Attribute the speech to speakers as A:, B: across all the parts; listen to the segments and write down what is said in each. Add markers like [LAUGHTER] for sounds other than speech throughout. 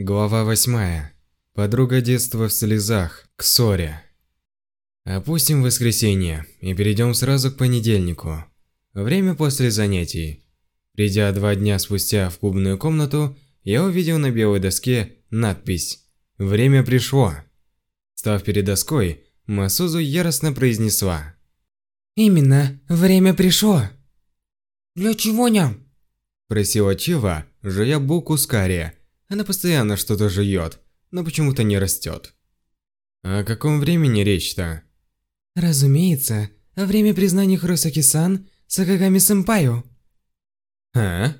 A: Глава восьмая. Подруга детства в слезах. К ссоре. Опустим воскресенье и перейдем сразу к понедельнику. Время после занятий. Придя два дня спустя в клубную комнату, я увидел на белой доске надпись «Время пришло». Став перед доской, Масузу яростно произнесла.
B: «Именно, время пришло!» «Для чего ням?»
A: Просила Чива, жуя булку с карри. Она постоянно что-то жует, но почему-то не растет. О каком времени речь-то?
B: Разумеется, о время признания Хросаки-сан Сакагами-сэмпаю.
A: А?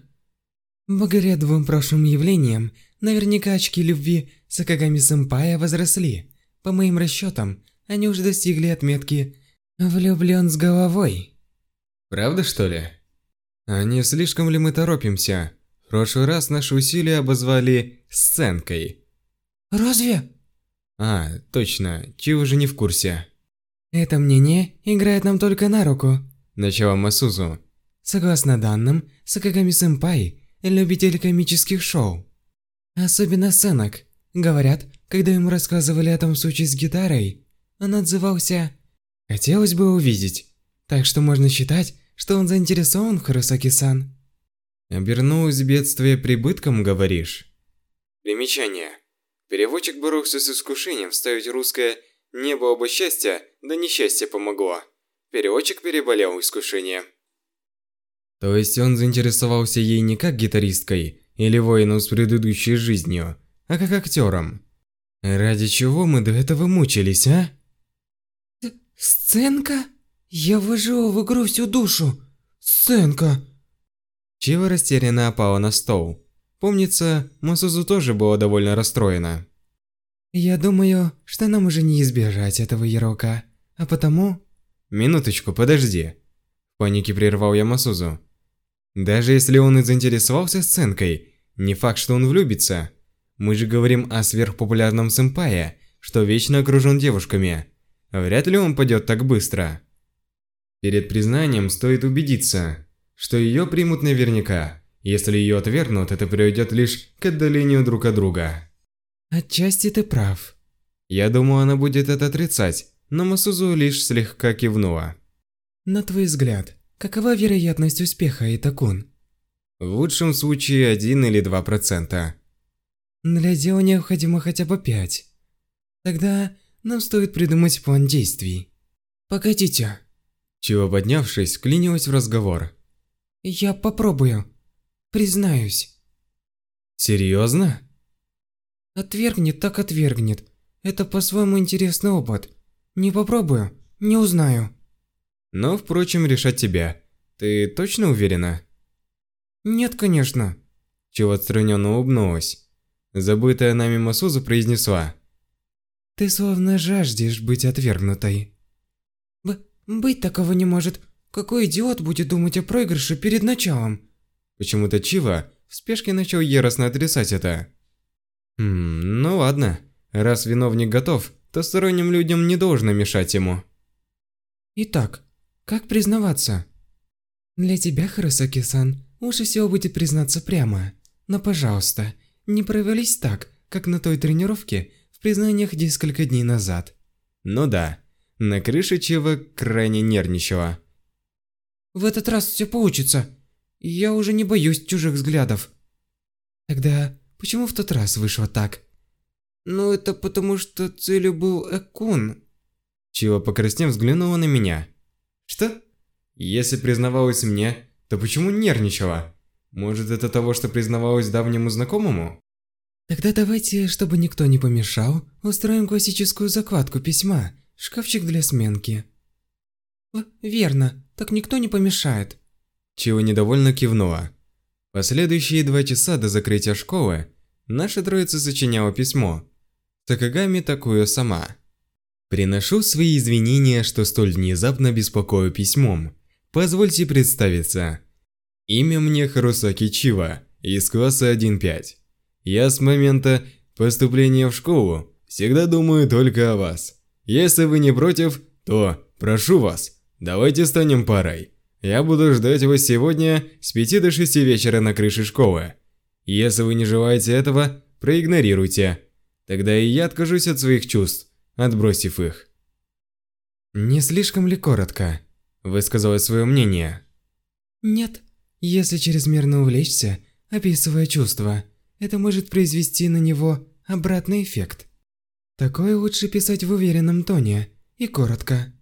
B: Благодаря двум прошлым явлениям, наверняка очки любви Сакагами-сэмпая возросли. По моим расчетам, они уже достигли отметки «влюблен с головой».
A: Правда, что ли? А не слишком ли мы торопимся? В прошлый раз наши усилия обозвали «сценкой».
B: Разве?
A: А, точно, Чио уже не в курсе.
B: Это мнение играет нам только на руку.
A: Начала Масузу.
B: Согласно данным, Сакагами-сэмпай – любитель комических шоу. Особенно сценок. Говорят, когда ему рассказывали о том случае с гитарой, он отзывался «Хотелось бы увидеть». Так что можно считать, что он заинтересован в Харусаки-сан.
A: Обернулось бедствие прибытком, говоришь? Примечание. Переводчик боролся с искушением вставить русское «небо оба счастья, да несчастье помогло». Переводчик переболел искушение. То есть он заинтересовался ей не как гитаристкой или воином с предыдущей жизнью, а как актером. Ради чего мы до этого мучились, а?
B: Сценка? Я вложила в игру всю душу. Сценка.
A: Чива растерянно опала на стол. Помнится, Масузу тоже была довольно расстроена.
B: Я думаю, что нам уже не избежать этого ярока, а потому...
A: Минуточку, подожди. В панике прервал я Масузу. Даже если он и заинтересовался сценкой, не факт, что он влюбится. Мы же говорим о сверхпопулярном сэмпае, что вечно окружен девушками. Вряд ли он пойдет так быстро. Перед признанием стоит убедиться, что ее примут наверняка. Если ее отвергнут, это приведет лишь к отдалению друг от друга.
B: Отчасти ты прав.
A: Я думаю, она будет это отрицать, но Масузу лишь слегка кивнула.
B: На твой взгляд, какова вероятность успеха, Итакун?
A: В лучшем случае 1 или 2%.
B: Для дела необходимо хотя бы 5. Тогда нам стоит придумать план действий. Погодите.
A: Чего поднявшись, клинилась в разговор.
B: Я попробую. Признаюсь.
A: Серьезно?
B: Отвергнет, так отвергнет. Это по-своему интересный опыт. Не попробую, не узнаю.
A: Но, впрочем, решать тебя. Ты точно уверена?
B: Нет, конечно.
A: Чего отстраненно улыбнулась. Забытая нами Масуза произнесла.
B: Ты словно жаждешь быть отвергнутой. Б быть такого не может. Какой идиот будет думать о проигрыше перед началом?
A: Почему-то Чива в спешке начал яростно отрицать это. Хм, ну ладно. Раз виновник готов, то сторонним людям не должно мешать ему.
B: Итак, как признаваться? Для тебя, Харасаки-сан, лучше всего будет признаться прямо. Но, пожалуйста, не провались так, как на той тренировке в признаниях несколько дней назад.
A: Ну да, на крыше Чива крайне нервничала.
B: В этот раз все получится. Я уже не боюсь чужих взглядов. Тогда почему в тот раз вышло так? Ну это потому что целью был Экун.
A: Чива покраснев взглянула на меня. Что? Если признавалась мне, то почему нервничала? Может это того, что признавалась давнему знакомому?
B: Тогда давайте, чтобы никто не помешал, устроим классическую закладку письма, шкафчик для сменки. В верно, так никто не помешает.
A: Чио недовольно кивнула. Последующие два часа до закрытия школы наша троица сочиняла письмо. Такагами такую сама. Приношу свои извинения, что столь внезапно беспокою письмом. Позвольте представиться. Имя мне Харусаки Чива, из класса 1.5. Я с момента поступления в школу всегда думаю только о вас. Если вы не против, то прошу вас, Давайте станем парой. Я буду ждать вас сегодня с 5 до 6 вечера на крыше школы. Если вы не желаете этого, проигнорируйте. Тогда и я откажусь от своих чувств, отбросив их. Не слишком ли коротко? Высказала свое мнение.
B: Нет. Если чрезмерно увлечься, описывая чувства, это может произвести на него обратный эффект. Такое лучше писать в уверенном тоне и коротко.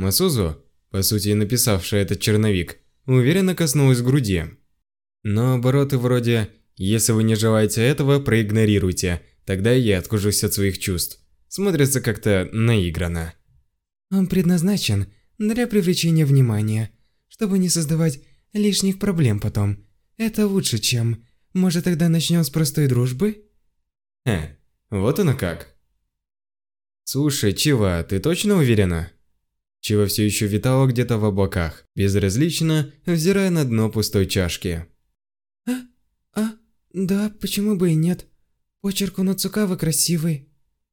A: Масузу, по сути написавшая этот черновик, уверенно коснулась груди. Но обороты вроде «если вы не желаете этого, проигнорируйте, тогда я откажусь от своих чувств» смотрятся как-то наигранно.
B: Он предназначен для привлечения внимания, чтобы не создавать лишних проблем потом. Это лучше, чем... Может, тогда начнем с простой дружбы?
A: Хе, вот оно как. Слушай, Чива, ты точно уверена? Чива все еще витала где-то в облаках, безразлично взирая на дно пустой чашки.
B: А? А? Да, почему бы и нет? Почерк у Нацукавы красивый.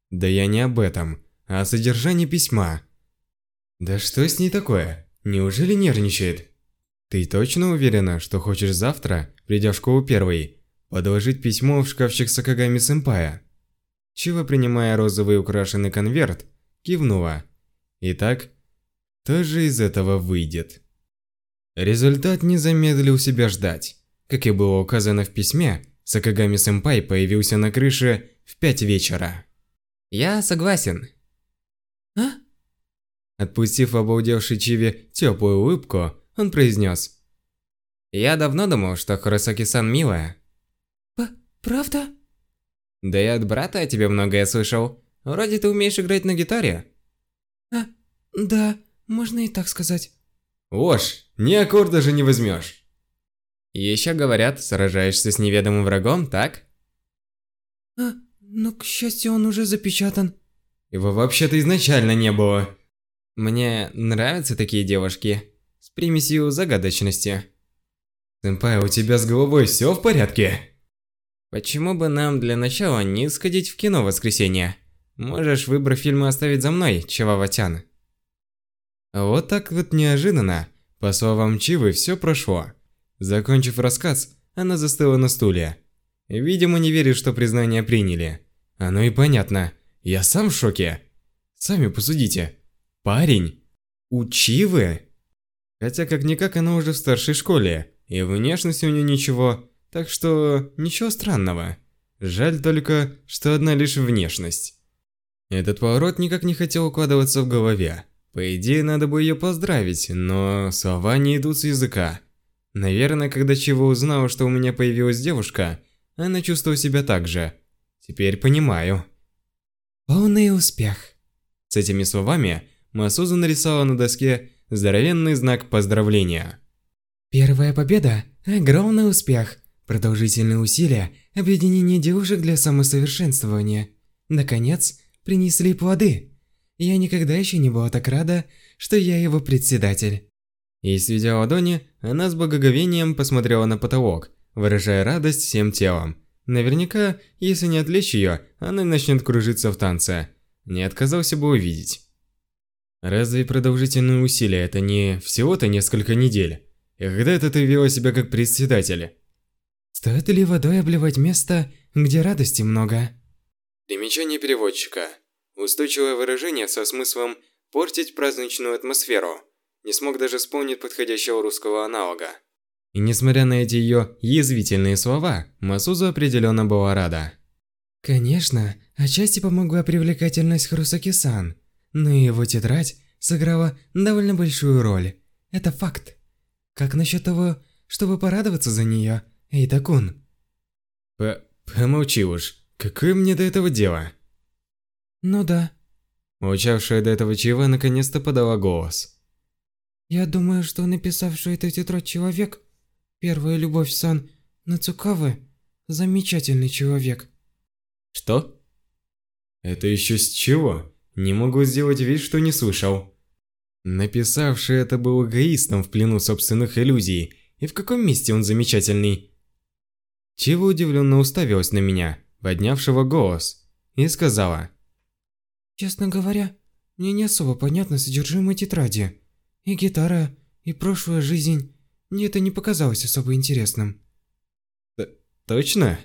A: Да я не об этом, а о содержании письма. Да что с ней такое? Неужели нервничает? Ты точно уверена, что хочешь завтра, придя в школу первой, подложить письмо в шкафчик Сакагами Сэмпая? Чива, принимая розовый украшенный конверт, кивнула. Итак, что же из этого выйдет? Результат не замедлил себя ждать. Как и было указано в письме, Сакагами Сэмпай появился на крыше в пять вечера.
B: «Я согласен».
A: «А?» Отпустив обалдевший Чиви теплую улыбку, он произнес.
B: «Я давно думал, что Хурасаки-сан милая».
A: П «Правда?»
B: «Да и от брата о тебе многое слышал. Вроде ты умеешь играть на гитаре».
A: «А, да, можно и так сказать». «Ложь, ни аккорда же не возьмешь».
B: «Еще говорят, сражаешься с неведомым врагом, так?»
A: «А, ну, к счастью, он уже запечатан». Его вообще-то изначально не было.
B: Мне нравятся такие девушки с примесью загадочности.
A: Сэмпай, у тебя с головой все в порядке?
B: Почему бы нам для начала не сходить в кино в воскресенье? Можешь выбор фильма оставить за мной, Чававатян.
A: Вот так вот неожиданно, по словам Чивы, все прошло. Закончив рассказ, она застыла на стуле. Видимо, не верит, что признание приняли. Оно и понятно. Я сам в шоке. Сами посудите. Парень? У Чивы? Хотя как-никак она уже в старшей школе, и внешность у нее ничего, так что ничего странного. Жаль только, что одна лишь внешность. Этот поворот никак не хотел укладываться в голове. По идее, надо бы ее поздравить, но слова не идут с языка. Наверное, когда Чива узнала, что у меня появилась девушка, она чувствовала себя так же. Теперь понимаю.
B: Полный успех.
A: С этими словами Масуза нарисовала на доске здоровенный знак поздравления.
B: Первая победа – огромный успех. Продолжительные усилия, объединение девушек для самосовершенствования. Наконец, принесли плоды. Я никогда еще не была так рада, что я его председатель.
A: И сведя ладони, она с благоговением посмотрела на потолок, выражая радость всем телом. Наверняка, если не отвлечь ее, она начнет кружиться в танце. Не отказался бы увидеть. Разве продолжительные усилия это не всего-то несколько недель? И когда это ты вела себя как председатель?
B: Стоит ли водой обливать место, где радости много?
A: Примечание переводчика. Устойчивое выражение со смыслом «портить праздничную атмосферу». Не смог даже вспомнить подходящего русского аналога. И несмотря на эти ее язвительные слова, Масуза определенно была рада.
B: Конечно, отчасти помогла привлекательность Хрусаки-сан, но его тетрадь сыграла довольно большую роль. Это факт. Как насчет того, чтобы порадоваться за нее, Эйтакун?
A: П помолчи уж. Какое мне до этого дело?
B: Ну да.
A: Молчавшая до этого Чива наконец-то подала голос.
B: Я думаю, что написавший эту тетрадь человек, первая любовь Сан Нацукавы, замечательный человек.
A: Что? Это еще с чего? Не могу сделать вид, что не слышал. Написавший это был эгоистом в плену собственных иллюзий. И в каком месте он замечательный? Чива удивленно уставилась на меня, поднявшего голос, и сказала.
B: Честно говоря, мне не особо понятно содержимое тетради. И гитара, и прошлая жизнь. Мне это не показалось особо интересным.
A: Т точно?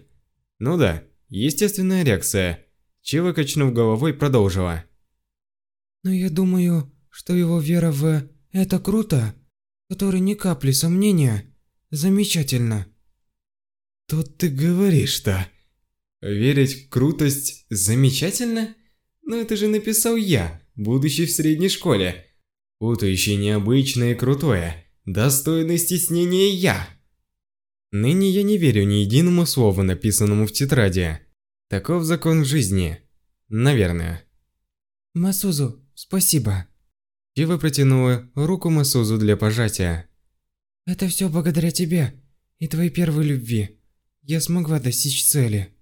A: Ну да, Естественная реакция. Чива, качнув головой, продолжила.
B: Но я думаю, что его вера в «это круто», который ни капли сомнения, замечательно.
A: Тут ты говоришь-то? Верить в крутость замечательно? Но это же написал я, будучи в средней школе. Путающий необычное и крутое, достойное стеснения я. Ныне я не верю ни единому слову, написанному в тетради. Таков закон жизни. Наверное.
B: Масузу, спасибо.
A: Чива протянула руку Масузу для пожатия.
B: Это все благодаря тебе и твоей первой любви. Я смогла достичь цели.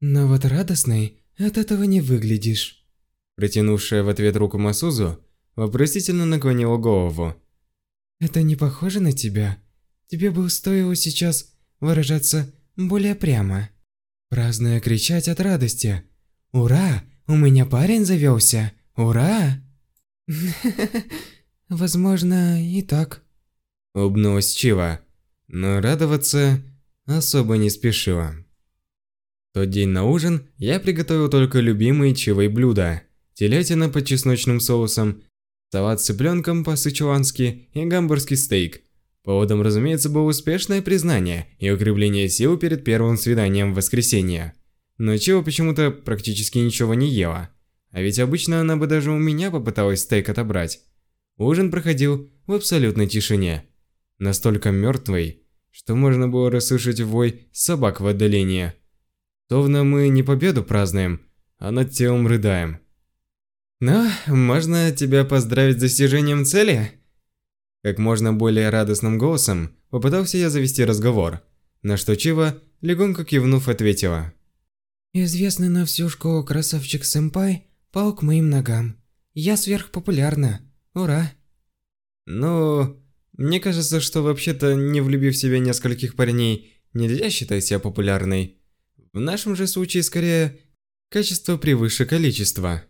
B: Но вот радостной от этого не выглядишь.
A: Протянувшая в ответ руку Масузу вопросительно наклонила голову.
B: Это не похоже на тебя? Тебе бы стоило сейчас выражаться более прямо. Праздная кричать от радости. «Ура! У меня парень завелся! Ура!» [LAUGHS] Возможно, и так.
A: Улыбнулась Чива, но радоваться особо не спешила. Тот день на ужин я приготовил только любимые Чивой блюда. Телятина под чесночным соусом, салат с цыпленком по-сычуански и гамбургский стейк – Поводом, разумеется, было успешное признание и укрепление сил перед первым свиданием в воскресенье. Но Чио почему-то практически ничего не ела. А ведь обычно она бы даже у меня попыталась стейк отобрать. Ужин проходил в абсолютной тишине. Настолько мертвый, что можно было расслышать вой собак в отдалении. Словно мы не победу празднуем, а над телом рыдаем. «Ну, можно тебя поздравить с достижением цели?» Как можно более радостным голосом попытался я завести разговор, на что Чива, легонько кивнув, ответила.
B: «Известный на всю школу красавчик-сэмпай пал к моим ногам. Я сверхпопулярна. Ура!»
A: «Ну, мне кажется, что вообще-то, не влюбив в себя нескольких парней, нельзя считать себя популярной. В нашем же случае, скорее, качество превыше количества.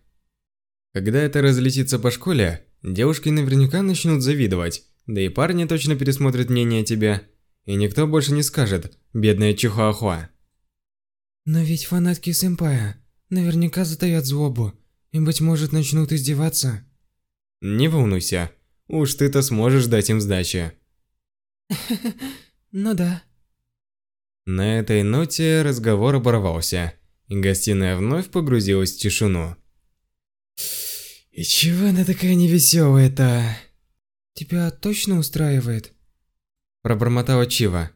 A: Когда это разлетится по школе, Девушки наверняка начнут завидовать, да и парни точно пересмотрят мнение о тебе. И никто больше не скажет «бедная Чихуахуа».
B: Но ведь фанатки сэмпая наверняка затаят злобу и, быть может, начнут издеваться.
A: Не волнуйся, уж ты-то сможешь дать им сдачи. [LAUGHS]
B: Ну да.
A: На этой ноте разговор оборвался, и гостиная вновь погрузилась в тишину.
B: И чего она такая невеселая-то? Тебя точно устраивает?
A: Пробормотала Чива.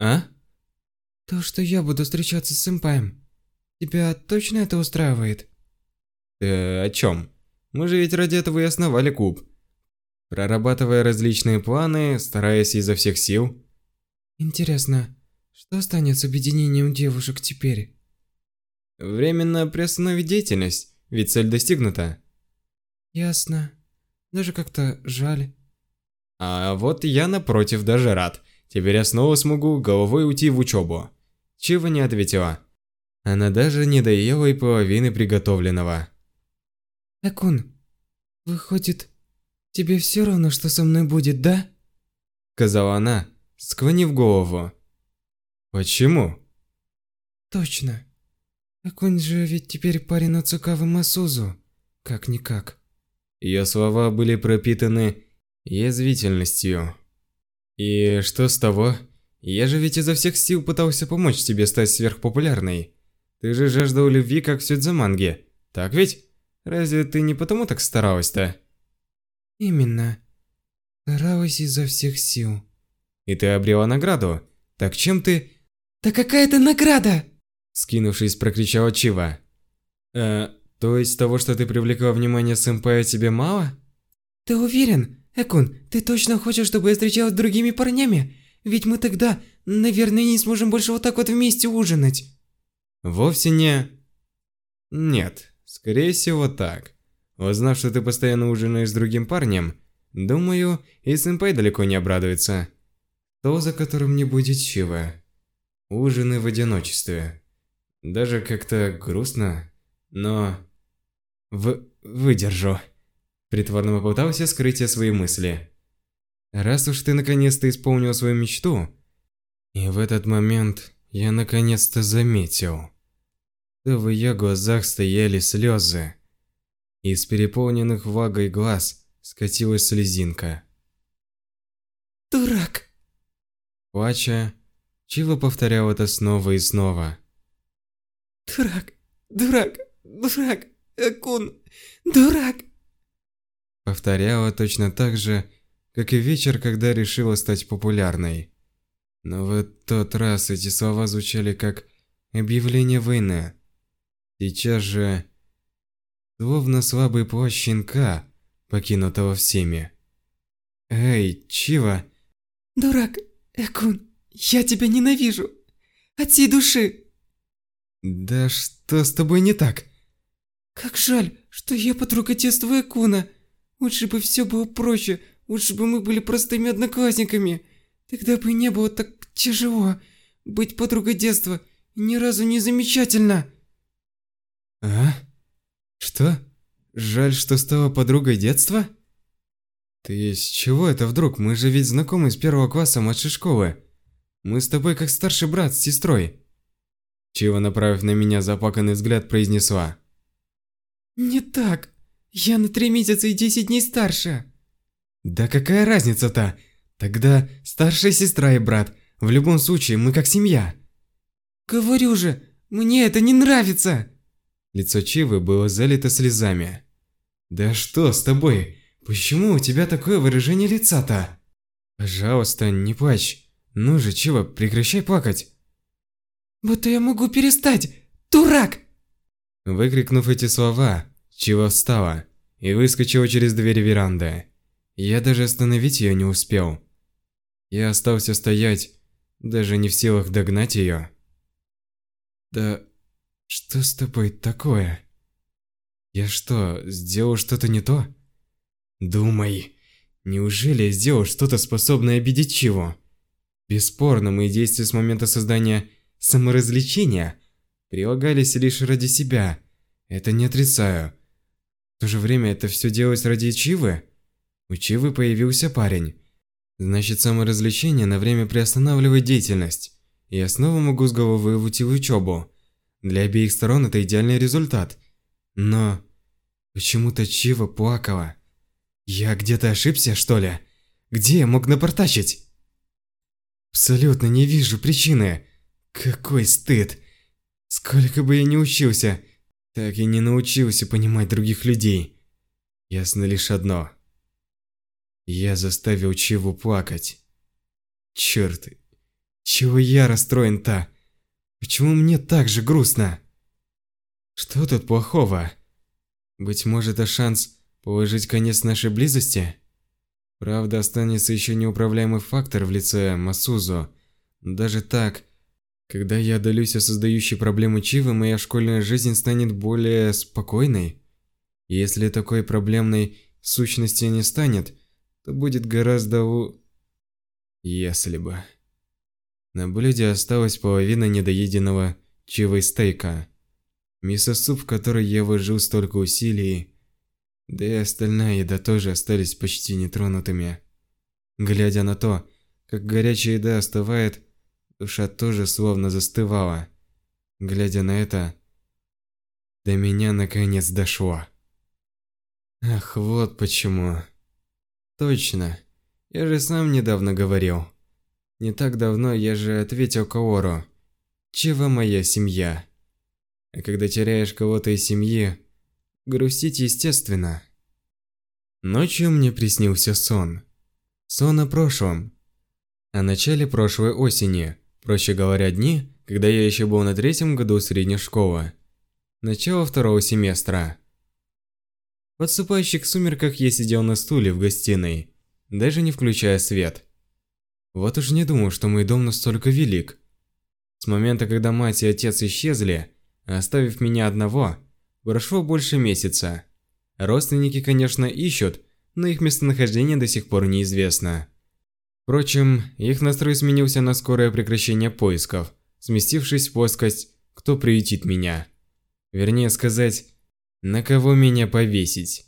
A: А?
B: То, что я буду встречаться с сэмпаем. Тебя точно это устраивает?
A: Э, о чем? Мы же ведь ради этого и основали клуб. Прорабатывая различные планы, стараясь изо всех сил.
B: Интересно, что станет с объединением девушек теперь?
A: Временно приостановить деятельность, ведь цель достигнута.
B: Ясно. Даже как-то жаль.
A: А вот я напротив даже рад. Теперь я снова смогу головой уйти в учебу. Чива не ответила. Она даже не доела и половины приготовленного.
B: Экун, выходит, тебе все равно, что со мной будет, да?
A: Сказала она, склонив голову. Почему?
B: Точно. Экун же ведь теперь парень Ацукавы Масузу. Как-никак.
A: Ее слова были пропитаны язвительностью. И что с того? Я же ведь изо всех сил пытался помочь тебе стать сверхпопулярной. Ты же жаждал любви, как в Сюдзаманге. Так ведь? Разве ты не потому так старалась-то?
B: Именно. Старалась изо всех сил.
A: И ты обрела награду. Так чем ты...
B: Да какая это награда?
A: Скинувшись, прокричала Чива. Э, то есть того, что ты привлекла внимание сэмпая, тебе мало?
B: Ты уверен? Экун, ты точно хочешь, чтобы я встречалась с другими парнями? Ведь мы тогда, наверное, не сможем больше вот так вот вместе ужинать.
A: Вовсе не... Нет, скорее всего так. Узнав, что ты постоянно ужинаешь с другим парнем, думаю, и сэмпай далеко не обрадуется. То, за которым не будет чего. Ужины в одиночестве. Даже как-то грустно, но... В... выдержу. Притворно попытался скрыть я свои мысли. Раз уж ты наконец-то исполнил свою мечту... И в этот момент я наконец-то заметил... то в ее глазах стояли слезы. Из переполненных влагой глаз скатилась слезинка.
B: «Дурак!»
A: Плача, Чива повторял это снова и снова.
B: «Дурак! Дурак! Дурак! Акун! Дурак!»
A: Повторяла точно так же, как и вечер, когда решила стать популярной. Но в тот раз эти слова звучали как объявление войны. Сейчас же, словно слабый плащ щенка, покинутого всеми. «Эй, Чива!»
B: «Дурак, Экун, я тебя ненавижу! От всей души!»
A: «Да что с тобой не так?»
B: «Как жаль, что я подруга детства Экуна! Лучше бы все было проще, лучше бы мы были простыми одноклассниками!» Тогда бы не было так тяжело быть подругой детства. Ни разу не замечательно.
A: А? Что? Жаль, что стала подругой детства? Ты с чего это вдруг? Мы же ведь знакомы с первого класса младшей школы. Мы с тобой как старший брат с сестрой. Чего, направив на меня заплаканный взгляд, произнесла.
B: Не так. Я на три месяца и десять дней старше.
A: Да какая разница-то? Тогда старшая сестра и брат. В любом случае, мы как семья.
B: Говорю же, мне это не нравится.
A: Лицо Чивы было залито слезами. Да что с тобой? Почему у тебя такое выражение лица-то? Пожалуйста, не плачь. Ну же, Чива, прекращай плакать.
B: Будто я могу перестать. Дурак!
A: Выкрикнув эти слова, Чива встала и выскочила через дверь веранды. Я даже остановить ее не успел. Я остался стоять, даже не в силах догнать ее. Да что с тобой такое? Я что, сделал что-то не то? Думай, неужели я сделал что-то способное обидеть Чиву? Бесспорно, мои действия с момента создания саморазвлечения прилагались лишь ради себя. Это не отрицаю. В то же время это все делалось ради Чивы. У Чивы появился парень, Значит, саморазвлечение на время приостанавливает деятельность. Я снова могу с головы уйти в учебу. Для обеих сторон это идеальный результат. Но почему-то Чива плакала. Я где-то ошибся, что ли? Где я мог напортачить? Абсолютно не вижу причины. Какой стыд. Сколько бы я ни учился, так и не научился понимать других людей. Ясно лишь одно. Я заставил Чиву плакать. Черт, чего я расстроен-то? Почему мне так же грустно? Что тут плохого? Быть может, это шанс положить конец нашей близости? Правда, останется еще неуправляемый фактор в лице Масузу. даже так, когда я одолюсь о создающей проблемы Чивы, моя школьная жизнь станет более спокойной. Если такой проблемной сущности не станет, то будет гораздо у... Если бы... На блюде осталась половина недоеденного чивой стейка. Мисо-суп, в который я вложил столько усилий, да и остальная еда тоже остались почти нетронутыми. Глядя на то, как горячая еда остывает, душа тоже словно застывала. Глядя на это, до меня наконец дошло. Ах, вот почему. Точно. Я же сам недавно говорил. Не так давно я же ответил Каору. Чего моя семья? А когда теряешь кого-то из семьи, грустить естественно. Ночью мне приснился сон. Сон о прошлом. О начале прошлой осени, проще говоря, дни, когда я еще был на третьем году средней школы. Начало второго семестра. В отступающих сумерках я сидел на стуле в гостиной, даже не включая свет. Вот уж не думал, что мой дом настолько велик. С момента, когда мать и отец исчезли, оставив меня одного, прошло больше месяца. Родственники, конечно, ищут, но их местонахождение до сих пор неизвестно. Впрочем, их настрой сменился на скорое прекращение поисков, сместившись в плоскость «Кто приютит меня?». Вернее сказать, на кого меня повесить?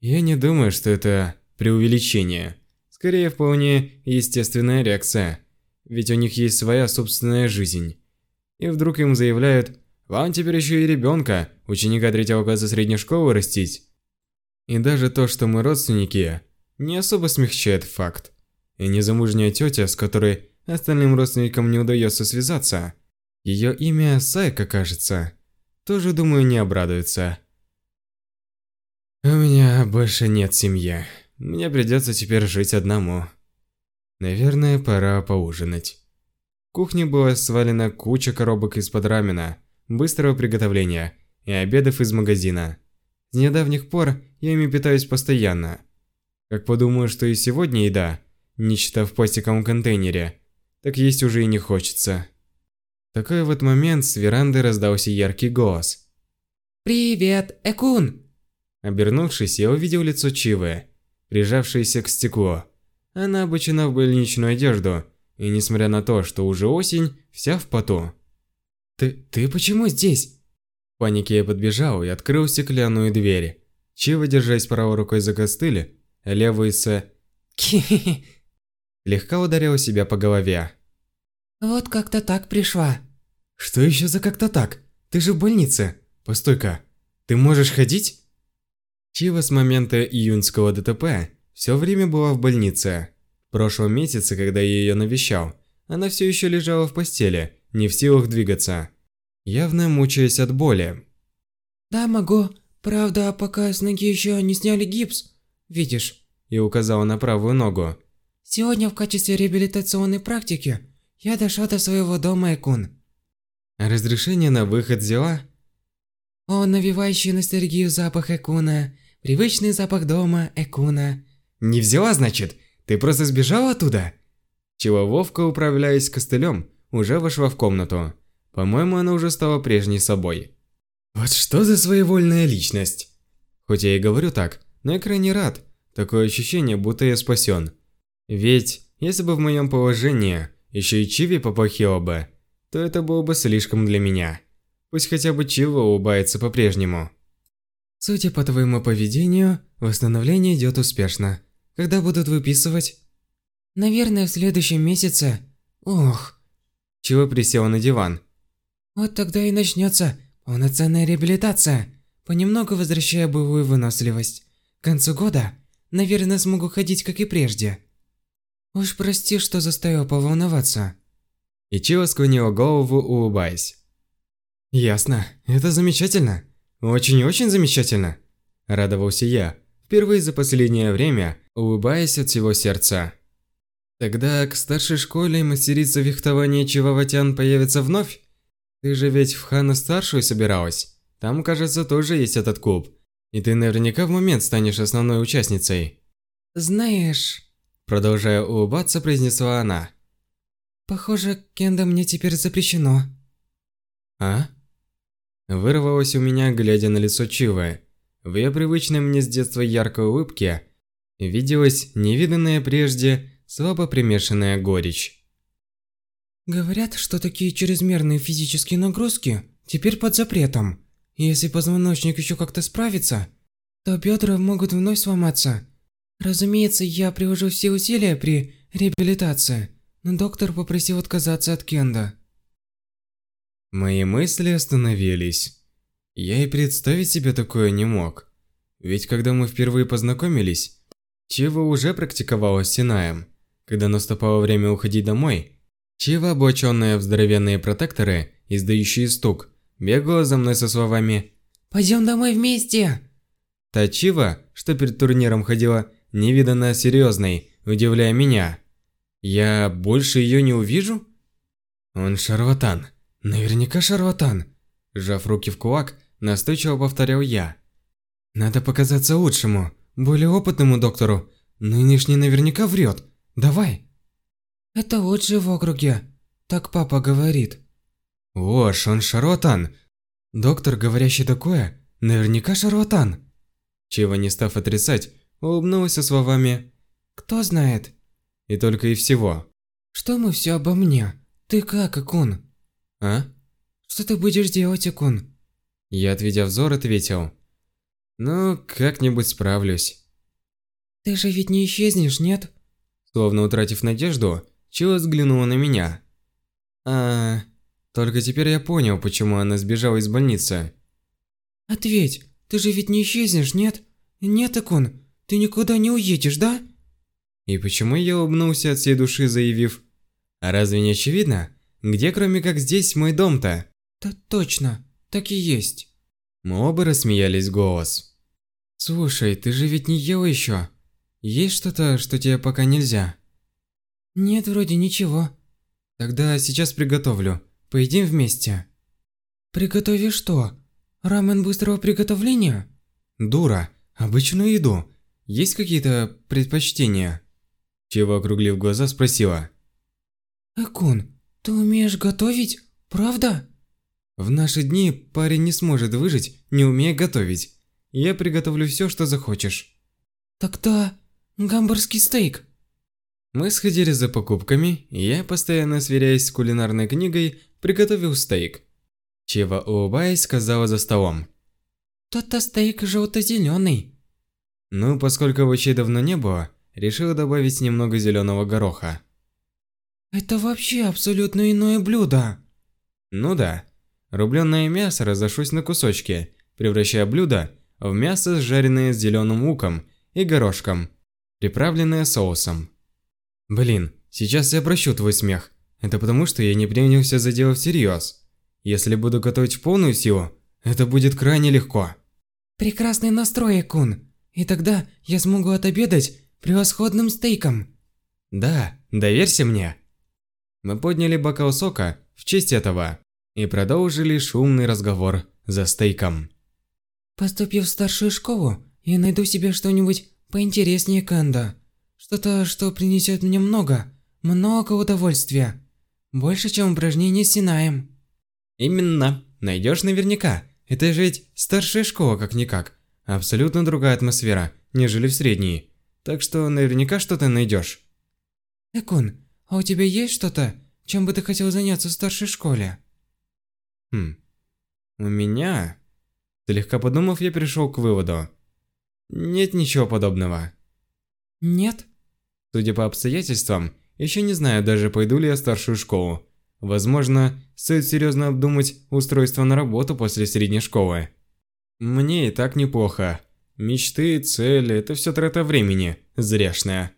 A: Я не думаю, что это преувеличение. Скорее, вполне естественная реакция. Ведь у них есть своя собственная жизнь. И вдруг им заявляют, Вам теперь еще и ребенка, ученика третьего класса средней школы растить. И даже то, что мы родственники, не особо смягчает факт. И незамужняя тетя, с которой остальным родственникам не удается связаться, ее имя Сайка, кажется, тоже, думаю, не обрадуется. У меня больше нет семьи. Мне придется теперь жить одному. Наверное, пора поужинать. В кухне была свалена куча коробок из-под рамена, быстрого приготовления и обедов из магазина. С недавних пор я ими питаюсь постоянно. Как подумаю, что и сегодня еда, не считав в пластиковом контейнере, так есть уже и не хочется. В такой вот момент с веранды раздался яркий голос.
B: «Привет, Экун!»
A: Обернувшись, я увидел лицо Чивы, прижавшееся к стеклу. Она обучена в больничную одежду, и несмотря на то, что уже осень, вся в поту.
B: «Ты, ты почему здесь?»
A: В панике я подбежал и открыл стеклянную дверь. Чива, держась правой рукой за костыль, а левой с... Легко ударила себя по голове.
B: «Вот как-то так пришла».
A: «Что еще за как-то так? Ты же в больнице. Постой-ка, ты можешь ходить?» Чива с момента июньского ДТП все время была в больнице. В прошлом месяце, когда я ее навещал, она все еще лежала в постели, не в силах двигаться, явно мучаясь от боли.
B: «Да, могу. Правда, пока с ноги еще не сняли гипс. Видишь?»
A: И указала на правую ногу.
B: «Сегодня в качестве реабилитационной практики я дошла до своего дома, Экун».
A: Разрешение на выход взяла?
B: О, навевающий ностальгию запах Экуна. Привычный запах дома, Экуна.
A: Не взяла, значит? Ты просто сбежала оттуда? Чего Вовка, управляясь костылем, уже вошла в комнату. По-моему, она уже стала прежней собой. Вот что за своевольная личность? Хоть я и говорю так, но я крайне рад. Такое ощущение, будто я спасен. Ведь, если бы в моем положении еще и Чиви поплохело бы, то это было бы слишком для меня. Пусть хотя бы Чива улыбается по-прежнему. Судя по твоему поведению, восстановление идет успешно. Когда будут выписывать?
B: Наверное, в следующем месяце. Ох.
A: Чего присела на диван?
B: Вот тогда и начнется полноценная реабилитация, понемногу возвращая боевую выносливость. К концу года, наверное, смогу ходить как и прежде. Уж прости, что заставил поволноваться.
A: И Чива склонила голову, улыбаясь. Ясно, это замечательно. Очень-очень замечательно. Радовался я, впервые за последнее время, улыбаясь от всего сердца. Тогда к старшей школе мастерица фехтования Чиваватян появится вновь? Ты же ведь в Хана старшую собиралась. Там, кажется, тоже есть этот клуб. И ты наверняка в момент станешь основной участницей.
B: Знаешь,
A: продолжая улыбаться, произнесла она.
B: Похоже, кендо мне теперь запрещено.
A: А? Вырвалось у меня, глядя на лицо Чивы. В ее привычной мне с детства яркой улыбке виделась невиданная прежде слабо примешанная горечь.
B: Говорят, что такие чрезмерные физические нагрузки теперь под запретом. Если позвоночник еще как-то справится, то бедра могут вновь сломаться. Разумеется, я приложу все усилия при реабилитации, но доктор попросил отказаться от кенда.
A: Мои мысли остановились. Я и представить себе такое не мог. Ведь когда мы впервые познакомились, Чива уже практиковала Синаем. Когда наступало время уходить домой, Чива, облаченная в здоровенные протекторы, издающие стук, бегала за мной со словами
B: «Пойдем домой вместе!».
A: Та Чива, что перед турниром ходила невиданно серьезной, удивляя меня. Я больше ее не увижу? Он шарлатан. Наверняка шарлатан. Сжав руки в кулак, настойчиво повторял я. Надо показаться лучшему, более опытному доктору. Нынешний наверняка врет. Давай.
B: Это лучший в округе. Так папа говорит.
A: Ложь, он шарлатан. Доктор, говорящий такое, наверняка шарлатан. Чего не став отрицать, улыбнулся словами
B: «Кто знает?»
A: И только и всего.
B: «Что мы все обо мне? Ты как, Акун?»
A: «А?»
B: «Что ты будешь делать, Акун?»
A: Я, отведя взор, ответил. «Ну, как-нибудь справлюсь».
B: «Ты же ведь не исчезнешь, нет?»
A: Словно утратив надежду, Чила взглянула на меня. «А...» Только теперь я понял, почему она сбежала из больницы.
B: Ответь, ты же ведь не исчезнешь, нет? Нет, Акун, ты никуда не уедешь, да?
A: И почему я улыбнулся от всей души, заявив, «А разве не очевидно? Где, кроме как здесь, мой дом-то?»
B: Да точно, так и есть.
A: Мы оба рассмеялись в голос.
B: Слушай, ты же ведь не ел еще. Есть что-то, что тебе пока нельзя? Нет, вроде ничего. Тогда сейчас приготовлю. Поедим вместе. Приготовишь что? Рамен быстрого приготовления?
A: Дура, обычную еду. Есть какие-то предпочтения? Чего округлив глаза, спросила.
B: Акун, ты умеешь готовить? Правда?
A: В наши дни парень не сможет выжить, не умея готовить. Я приготовлю все, что захочешь.
B: Тогда гамбургский стейк.
A: Мы сходили за покупками, и я, постоянно сверяясь с кулинарной книгой, приготовил стейк. Чева, улыбаясь, сказала за столом.
B: Тот-то стейк желто-зеленый.
A: Ну, поскольку овощей давно не было, решила добавить немного зеленого гороха.
B: Это вообще абсолютно иное блюдо.
A: Ну да. Рубленное мясо разошлось на кусочки, превращая блюдо в мясо, жареное с зеленым луком и горошком, приправленное соусом. Блин, сейчас я прощу твой смех. Это потому, что я не принялся за дело всерьез. Если буду готовить в полную силу, это будет крайне легко.
B: Прекрасный настрой, Кун. И тогда я смогу отобедать превосходным стейком.
A: Да, доверься мне. Мы подняли бокал сока в честь этого и продолжили шумный разговор за стейком.
B: Поступив в старшую школу, я найду себе что-нибудь поинтереснее Кэнда. Что-то, что принесет мне много, много удовольствия. Больше, чем упражнение с Синаем.
A: Именно. Найдешь наверняка. Это же ведь старшая школа как-никак. Абсолютно другая атмосфера, нежели в средней. Так что наверняка что-то найдешь.
B: Экун, а у тебя есть что-то, чем бы ты хотел заняться в старшей школе?
A: Хм. У меня... Слегка подумав, я пришел к выводу. Нет ничего подобного.
B: Нет?
A: Судя по обстоятельствам, еще не знаю даже, пойду ли я в старшую школу. Возможно, стоит серьезно обдумать устройство на работу после средней школы. Мне и так неплохо. Мечты, цели – это все трата времени, зряшная.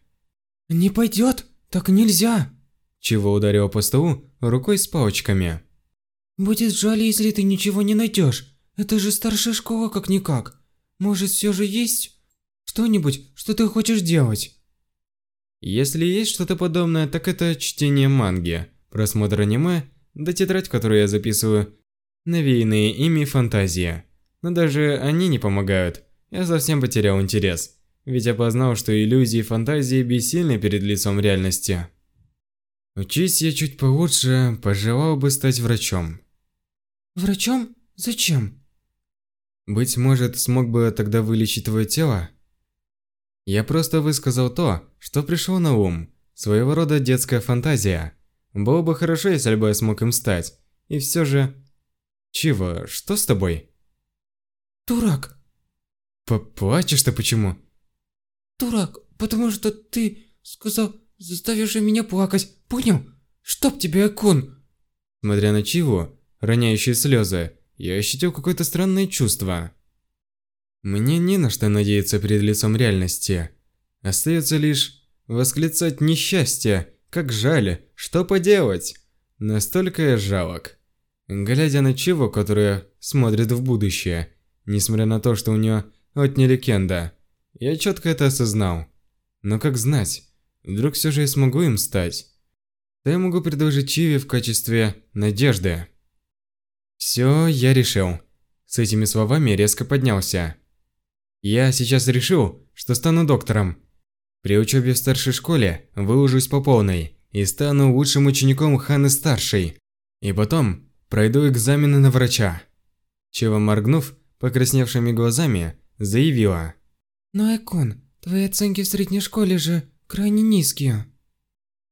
B: Не пойдет, так нельзя.
A: Чего ударил по столу рукой с палочками.
B: Будет жаль, если ты ничего не найдешь. Это же старшая школа как-никак. Может, все же есть что-нибудь, что ты хочешь делать?
A: Если есть что-то подобное, так это чтение манги, просмотр аниме, да тетрадь, которую я записываю, навеянные ими фантазии. Но даже они не помогают. Я совсем потерял интерес. Ведь я познал, что иллюзии и фантазии бессильны перед лицом реальности. Учись я чуть получше, пожелал бы стать врачом.
B: Врачом? Зачем?
A: Быть может, смог бы тогда вылечить твое тело? Я просто высказал то, что пришло на ум. Своего рода детская фантазия. Было бы хорошо, если бы я смог им стать. И все же... Чего? Что с тобой?
B: Дурак.
A: Плачешь-то почему?
B: Дурак, потому что ты сказал, заставишь меня плакать. Понял? Чтоб тебе, Акун.
A: Смотря на чего, роняющие слезы, я ощутил какое-то странное чувство. Мне не на что надеяться перед лицом реальности. Остается лишь восклицать несчастье, как жаль, что поделать. Настолько я жалок. Глядя на Чиву, которая смотрит в будущее, несмотря на то, что у нее отняли Кенда, я четко это осознал. Но как знать, вдруг все же я смогу им стать. То я могу предложить Чиве в качестве надежды. Все, я решил. С этими словами резко поднялся. Я сейчас решил, что стану доктором. При учебе в старшей школе выложусь по полной и стану лучшим учеником Ханы Старшей. И потом пройду экзамены на врача. Чего моргнув, покрасневшими глазами, заявила.
B: Но, Экон, твои оценки в средней школе же крайне низкие.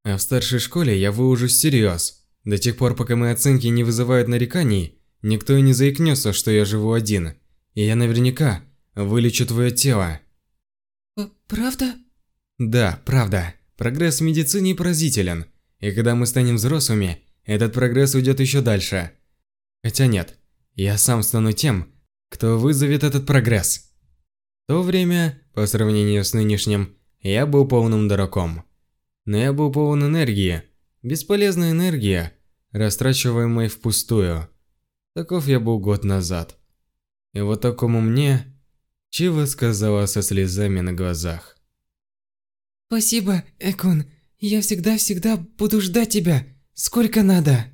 A: А в старшей школе я выужусь всерьез. До тех пор, пока мои оценки не вызывают нареканий, Никто и не заикнется, что я живу один. И я наверняка вылечу твое тело.
B: Правда?
A: Да, правда. Прогресс в медицине поразителен. И когда мы станем взрослыми, этот прогресс уйдет еще дальше. Хотя нет, я сам стану тем, кто вызовет этот прогресс. В то время, по сравнению с нынешним, я был полным дураком. Но я был полон энергии, бесполезная энергия, растрачиваемой впустую. Таков я был год назад. И вот такому мне Чива сказала со слезами на глазах.
B: Спасибо, Экун. Я всегда-всегда буду ждать тебя. Сколько надо.